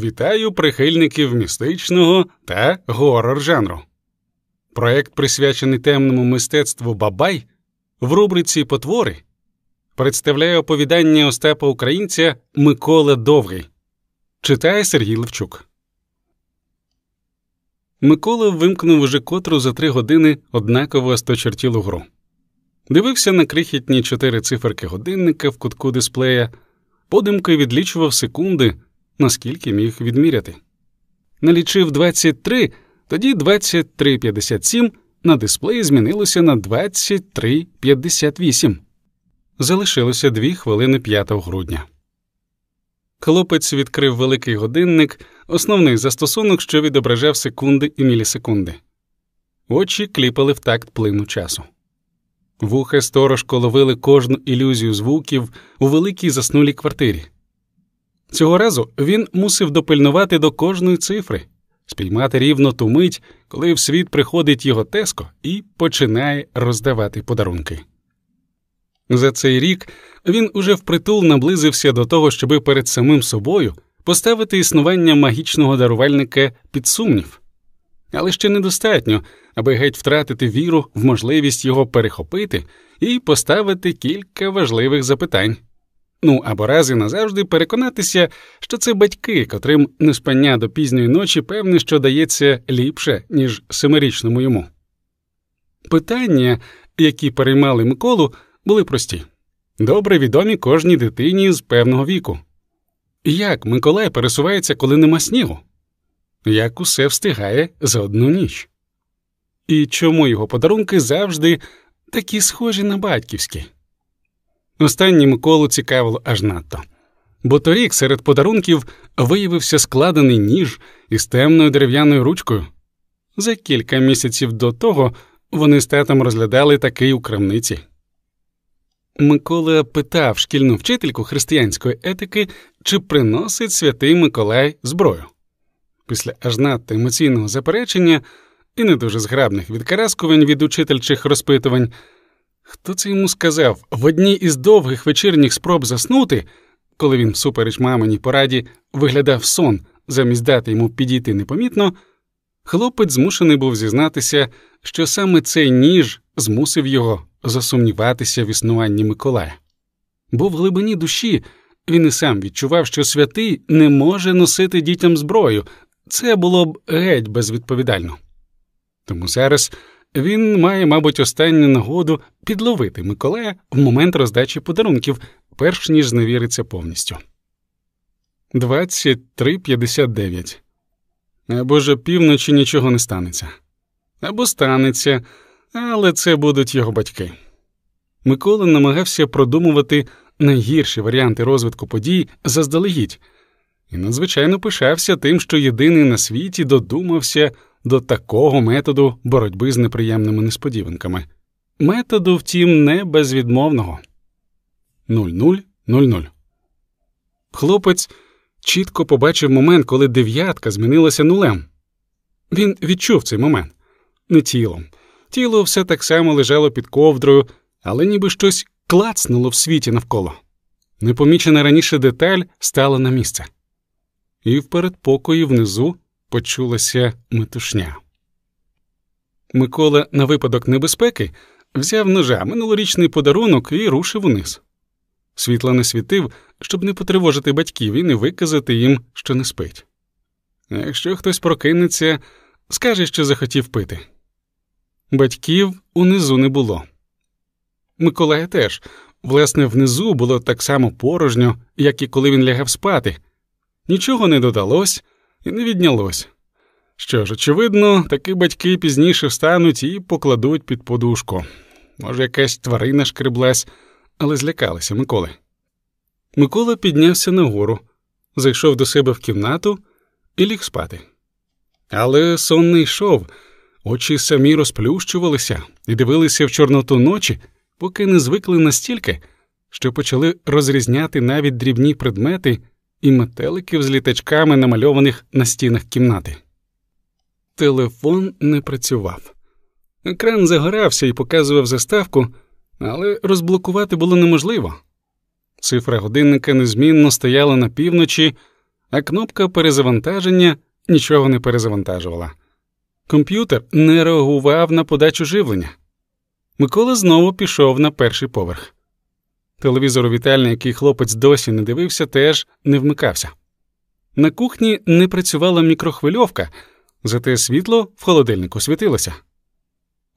Вітаю прихильників містичного та горор жанру. Проект, присвячений темному мистецтву Бабай в рубриці Потвори представляє оповідання Остапа Українця Микола Довгий. Читає Сергій Левчук. Микола вимкнув уже котру за три години однаково осточертілу гру. Дивився на крихітні чотири циферки годинника в кутку дисплея, подимки відлічував секунди, наскільки міг відміряти. Налічив 23, тоді 23.57 на дисплеї змінилося на 23.58. Залишилося дві хвилини 5 грудня. Хлопець відкрив великий годинник, основний застосунок, що відображав секунди і мілісекунди. Очі кліпали в такт плину часу. Вуха сторожко ловили кожну ілюзію звуків у великій заснулій квартирі. Цього разу він мусив допильнувати до кожної цифри, спіймати рівно ту мить, коли в світ приходить його теско і починає роздавати подарунки. За цей рік він уже впритул наблизився до того, щоби перед самим собою поставити існування магічного дарувальника під сумнів, але ще недостатньо, аби геть втратити віру в можливість його перехопити і поставити кілька важливих запитань. Ну або раз і назавжди переконатися, що це батьки, котрим неспання до пізньої ночі певне, що дається ліпше, ніж семирічному йому. Питання, які переймали Миколу, були прості, добре відомі кожній дитині з певного віку. Як Миколай пересувається, коли нема снігу? Як усе встигає за одну ніч? І чому його подарунки завжди такі схожі на батьківські? Останнє Миколу цікавило аж надто, бо торік серед подарунків виявився складений ніж із темною дерев'яною ручкою. За кілька місяців до того вони з татом розглядали такий у крамниці. Микола питав шкільну вчительку християнської етики, чи приносить святий Миколай зброю. Після аж надто емоційного заперечення і не дуже зграбних відкараскувань від учительчих розпитувань, хто це йому сказав в одній із довгих вечірніх спроб заснути, коли він, всупереч маминій пораді, виглядав сон, замість дати йому підійти непомітно, хлопець змушений був зізнатися, що саме цей ніж змусив його засумніватися в існуванні Миколая. Бо в глибині душі він і сам відчував, що святий не може носити дітям зброю, це було б геть безвідповідально. Тому зараз він має, мабуть, останню нагоду підловити Миколая в момент роздачі подарунків, перш ніж зневіриться повністю. 23.59 Або ж півночі нічого не станеться. Або станеться, але це будуть його батьки. Микола намагався продумувати найгірші варіанти розвитку подій заздалегідь, і надзвичайно пишався тим, що єдиний на світі додумався до такого методу боротьби з неприємними несподіванками. Методу, втім, не безвідмовного 0000. Хлопець чітко побачив момент, коли дев'ятка змінилася нулем. Він відчув цей момент не тілом. Тіло все так само лежало під ковдрою, але ніби щось клацнуло в світі навколо. Непомічена раніше деталь стала на місце, і в передпокої внизу почулася метушня. Микола, на випадок небезпеки, взяв ножа минулорічний подарунок і рушив униз. Світла не світив, щоб не потривожити батьків і не виказати їм, що не спить. Якщо хтось прокинеться, скаже, що захотів пити. Батьків унизу не було. Миколая теж, власне, внизу було так само порожньо, як і коли він лягав спати. Нічого не додалось і не віднялось. Що ж, очевидно, таки батьки пізніше встануть і покладуть під подушку. Може, якась тварина шкреблась, але злякалися Миколи. Микола піднявся нагору, зайшов до себе в кімнату і ліг спати. Але сон не йшов, очі самі розплющувалися і дивилися в чорноту ночі, поки не звикли настільки, що почали розрізняти навіть дрібні предмети і метеликів з літачками, намальованих на стінах кімнати. Телефон не працював. Екран загорався і показував заставку, але розблокувати було неможливо. Цифра годинника незмінно стояла на півночі, а кнопка перезавантаження нічого не перезавантажувала. Комп'ютер не реагував на подачу живлення. Микола знову пішов на перший поверх. Телевізор у вітальні, який хлопець досі не дивився, теж не вмикався. На кухні не працювала мікрохвильовка, зате світло в холодильнику світилося.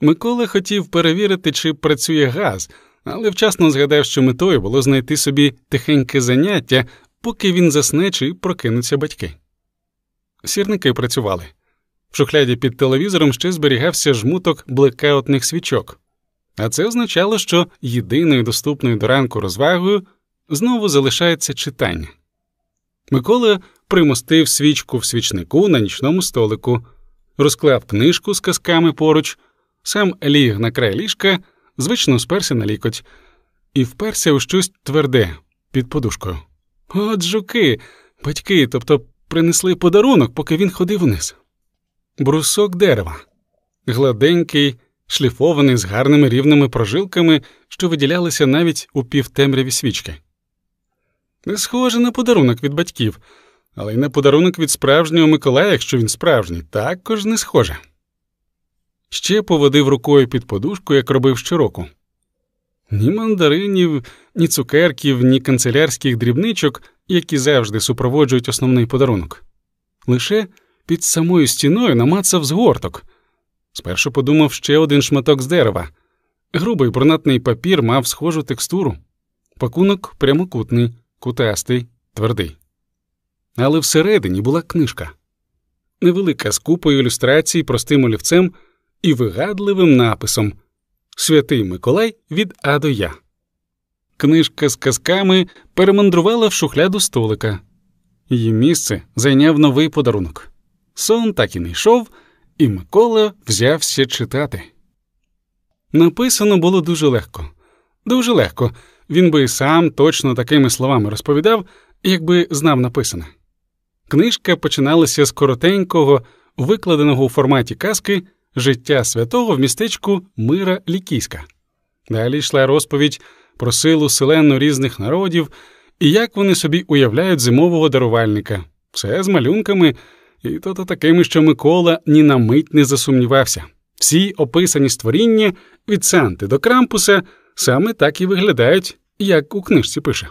Микола хотів перевірити, чи працює газ, але вчасно згадав, що метою було знайти собі тихеньке заняття, поки він засне чи прокинуться батьки. Сірники працювали. В шухляді під телевізором ще зберігався жмуток блекаутних свічок, а це означало, що єдиною доступною до ранку розвагою знову залишається читання. Микола примостив свічку в свічнику на нічному столику, розклав книжку з казками поруч, сам ліг на край ліжка, звично сперся на лікоть і вперся у щось тверде під подушкою. От жуки, батьки, тобто принесли подарунок, поки він ходив вниз. Брусок дерева, гладенький, шліфований з гарними рівними прожилками, що виділялися навіть у півтемряві свічки. Не схоже на подарунок від батьків, але й на подарунок від справжнього Миколая, якщо він справжній, також не схоже. Ще поводив рукою під подушку, як робив щороку. Ні мандаринів, ні цукерків, ні канцелярських дрібничок, які завжди супроводжують основний подарунок. Лише під самою стіною намацав згорток. Спершу подумав ще один шматок з дерева. Грубий бронатний папір мав схожу текстуру, пакунок прямокутний, кутастий, твердий. Але всередині була книжка невелика з купою ілюстрацій простим олівцем і вигадливим написом Святий Миколай від А до Я. Книжка з казками перемандрувала в шухляду столика. Її місце зайняв новий подарунок. Сон так і не йшов, і Микола взявся читати. Написано було дуже легко, дуже легко. Він би сам точно такими словами розповідав, якби знав написане. Книжка починалася з коротенького, викладеного у форматі казки життя святого в містечку Мира Лікійська. Далі йшла розповідь про силу селену різних народів і як вони собі уявляють зимового дарувальника, все з малюнками, і то то такими, що Микола ні на мить не засумнівався. Всі описані створіння від Санти до Крампуса саме так і виглядають, як у книжці пише.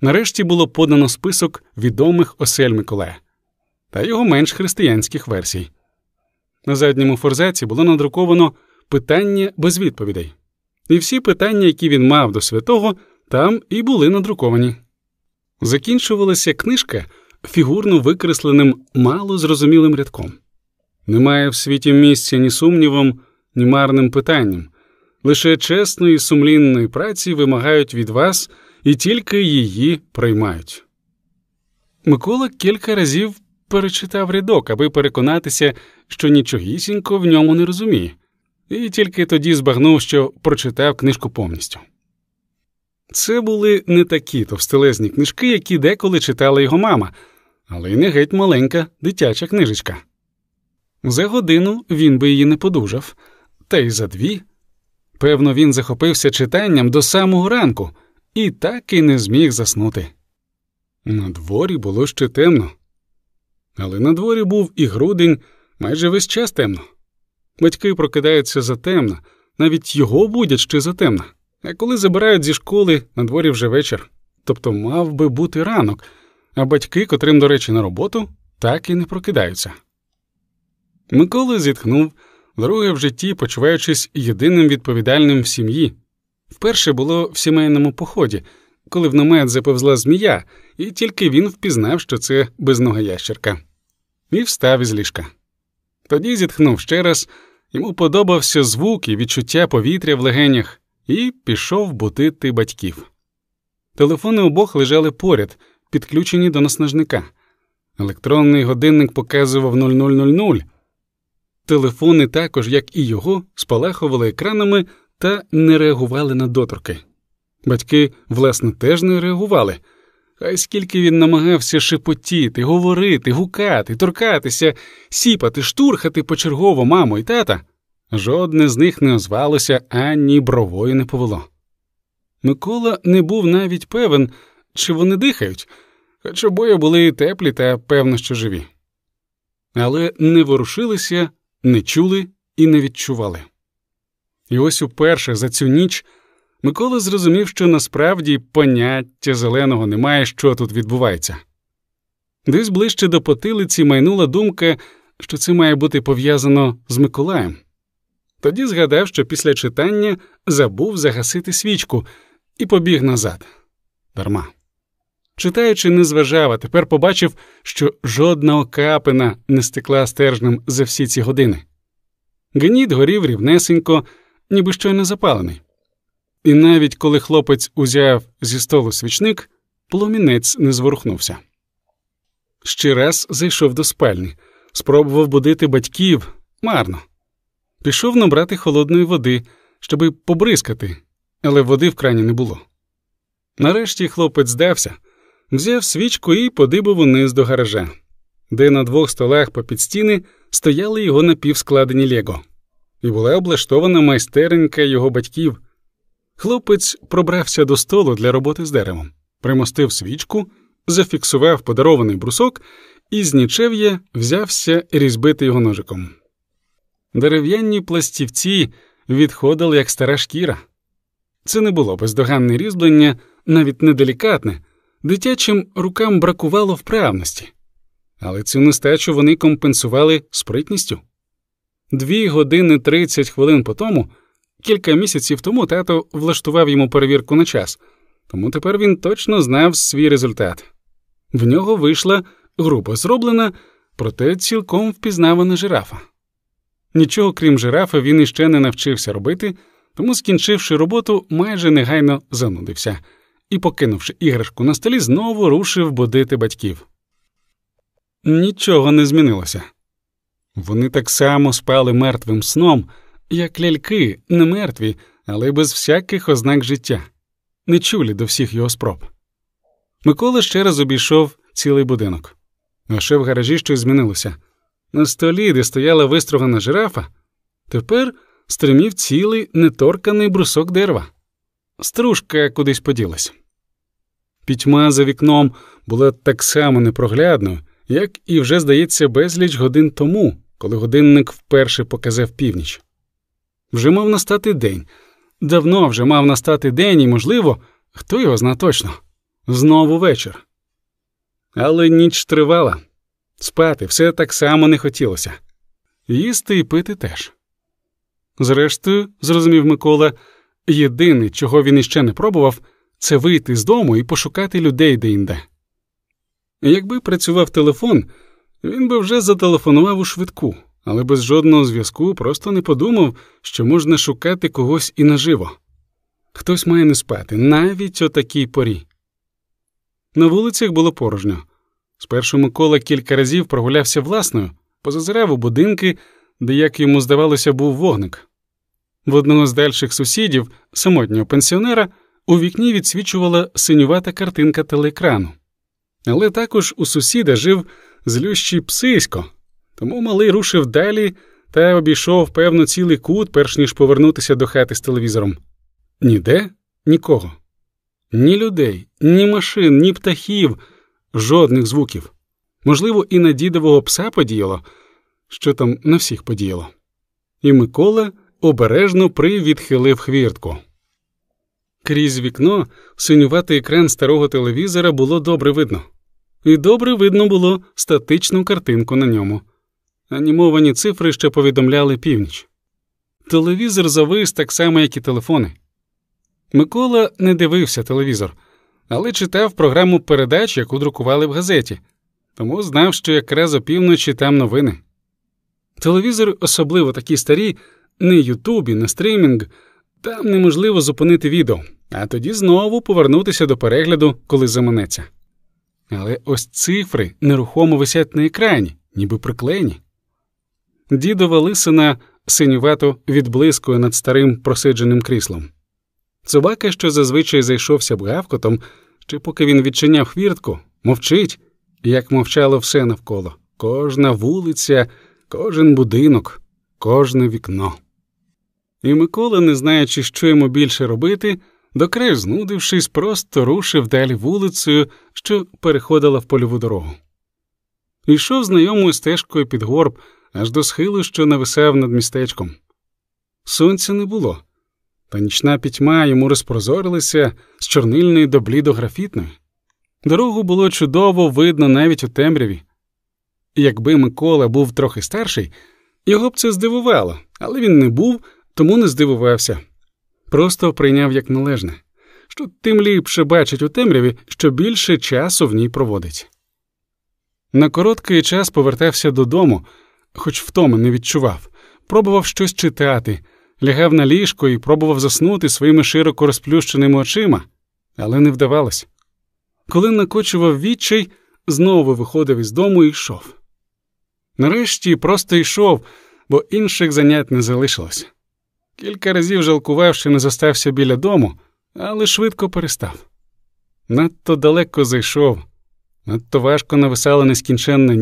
Нарешті було подано список відомих осель Миколая та його менш християнських версій. На задньому форзаці було надруковано питання без відповідей, і всі питання, які він мав до святого, там і були надруковані. Закінчувалася книжка фігурно викресленим мало зрозумілим рядком. Немає в світі місця ні сумнівом, ні марним питанням, лише чесної сумлінної праці вимагають від вас і тільки її приймають. Микола кілька разів перечитав рядок, аби переконатися, що нічогісінько в ньому не розуміє, і тільки тоді збагнув, що прочитав книжку повністю. Це були не такі товстелезні книжки, які деколи читала його мама, але й не геть маленька дитяча книжечка. За годину він би її не подужав, та й за дві. Певно, він захопився читанням до самого ранку і так і не зміг заснути. На дворі було ще темно, але на дворі був і грудень майже весь час темно. Батьки прокидаються затемно, навіть його будять ще затемно. А коли забирають зі школи, на дворі вже вечір, тобто мав би бути ранок, а батьки, котрим, до речі, на роботу, так і не прокидаються. Микола зітхнув, друге в житті, почуваючись єдиним відповідальним в сім'ї. Вперше було в сімейному поході, коли в намет заповзла змія, і тільки він впізнав, що це безнога ящерка, і встав із ліжка. Тоді зітхнув ще раз, йому подобався звук і відчуття повітря в легенях, і пішов будити батьків. Телефони обох лежали поряд, підключені до наснажника. Електронний годинник показував 0000. Телефони також, як і його, спалахували екранами та не реагували на доторки. Батьки, власне, теж не реагували. Хай скільки він намагався шепотіти, говорити, гукати, торкатися, сіпати, штурхати почергово маму і тата, жодне з них не озвалося ані бровою не повело. Микола не був навіть певен, чи вони дихають, хоч обоє були теплі та певно, що живі. Але не ворушилися, не чули і не відчували. І ось уперше за цю ніч Микола зрозумів, що насправді поняття зеленого немає, що тут відбувається. Десь ближче до потилиці майнула думка, що це має бути пов'язано з Миколаєм. Тоді згадав, що після читання забув загасити свічку і побіг назад. Дарма. Читаючи, не зважав, а тепер побачив, що жодна окапина не стекла стержнем за всі ці години. Гніт горів рівнесенько, ніби щойно запалений. І навіть коли хлопець узяв зі столу свічник, пломінець не зворухнувся. Ще раз зайшов до спальні, спробував будити батьків марно. Пішов набрати холодної води, щоби побризкати, але води в крані не було. Нарешті хлопець здався, взяв свічку і подибав униз до гаража, де на двох столах попід стіни стояли його напівскладені лего, і була облаштована майстеренька його батьків. Хлопець пробрався до столу для роботи з деревом, примостив свічку, зафіксував подарований брусок і з нічев'я взявся різбити його ножиком. Дерев'яні пластівці відходили, як стара шкіра. Це не було бездоганне різьблення, навіть неделікатне, дитячим рукам бракувало вправності, але цю нестачу вони компенсували спритністю. Дві години тридцять хвилин по тому, кілька місяців тому тато влаштував йому перевірку на час, тому тепер він точно знав свій результат. В нього вийшла грубо зроблена, проте цілком впізнавана жирафа. Нічого крім жирафа, він іще не навчився робити, тому, скінчивши роботу, майже негайно занудився і, покинувши іграшку на столі, знову рушив будити батьків. Нічого не змінилося. Вони так само спали мертвим сном, як ляльки, не мертві, але без всяких ознак життя, не чулі до всіх його спроб. Микола ще раз обійшов цілий будинок. Лише в гаражі щось змінилося. На столі, де стояла вистрогана жирафа, тепер стримів цілий неторканий брусок дерева. Стружка кудись поділась. Пітьма за вікном була так само непроглядною, як і вже, здається, безліч годин тому, коли годинник вперше показав північ. Вже мав настати день, давно вже мав настати день, і, можливо, хто його зна точно, знову вечір. Але ніч тривала. Спати все так само не хотілося, їсти і пити теж. Зрештою, зрозумів Микола, єдине, чого він іще не пробував, це вийти з дому і пошукати людей деінде. Якби працював телефон, він би вже зателефонував у швидку, але без жодного зв'язку просто не подумав, що можна шукати когось і наживо. Хтось має не спати, навіть о такій порі. На вулицях було порожньо. Спершу Микола кілька разів прогулявся власною, позазирав у будинки, де, як йому здавалося, був вогник. В одного з дальших сусідів, самотнього пенсіонера, у вікні відсвічувала синювата картинка телеекрану. Але також у сусіда жив злющий псисько, тому малий рушив далі та обійшов, певно, цілий кут, перш ніж повернутися до хати з телевізором. Ніде нікого. Ні людей, ні машин, ні птахів, жодних звуків. Можливо, і на дідового пса подіяло, що там на всіх подіяло. І Микола обережно привідхилив хвіртку. Крізь вікно синюватий екран старого телевізора було добре видно, і добре видно було статичну картинку на ньому. Анімовані цифри ще повідомляли північ. Телевізор завис так само, як і телефони. Микола не дивився телевізор, але читав програму передач, яку друкували в газеті, тому знав, що якраз опівночі там новини. Телевізор, особливо такі старі, не Ютубі, не стрімінг, там неможливо зупинити відео, а тоді знову повернутися до перегляду, коли заманеться. Але ось цифри нерухомо висять на екрані, ніби приклеєні. Дідова лисина синювато відблискує над старим просидженим кріслом. Собака, що зазвичай зайшовся б гавкотом, чи поки він відчиняв хвіртку, мовчить, як мовчало все навколо кожна вулиця, кожен будинок, кожне вікно. І Микола, не знаючи, що йому більше робити, до краю знудившись, просто рушив далі вулицею, що переходила в польову дорогу. Йшов знайомою стежкою під горб аж до схилу, що нависав над містечком. Сонця не було, та нічна пітьма йому розпрозорилася з чорнильної до блідографітної. Дорогу було чудово видно навіть у темряві. Якби Микола був трохи старший, його б це здивувало, але він не був, тому не здивувався. Просто прийняв як належне, що тим ліпше бачить у темряві, що більше часу в ній проводить. На короткий час повертався додому, хоч втоми не відчував, пробував щось читати, лягав на ліжко і пробував заснути своїми широко розплющеними очима, але не вдавалось. Коли накочував відчай, знову виходив із дому і йшов. Нарешті просто йшов, бо інших занять не залишилось. Кілька разів жалкував, що не зостався біля дому, але швидко перестав. Надто далеко зайшов, надто важко нависала нескінченна